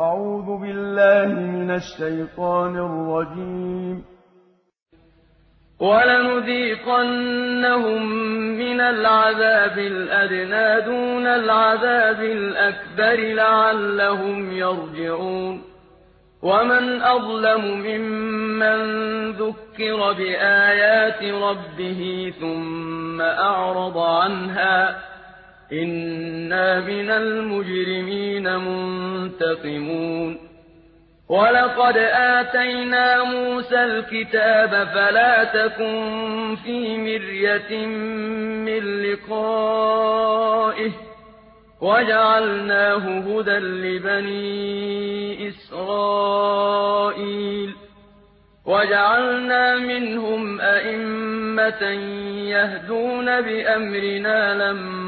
أعوذ بالله من الشيطان الرجيم. ولنذيقنهم من العذاب الأدنى دون العذاب الأكبر لعلهم يرجعون. ومن أظلم ممن ذكر بآيات ربه ثم أعرض عنها إنا من المجرمين منتقمون وَلَقَدْ آتَيْنَا مُوسَى الْكِتَابَ فَلَا تَكُن فِي مِرْيَةٍ مِّن لِّقَائِهِ ۖ وَجَعَلْنَاهُ هُدًى لِّبَنِي إِسْرَائِيلَ وَجَعَلْنَا مِنْهُمْ أَئِمَّةً يَهْدُونَ بِأَمْرِنَا لَمَّا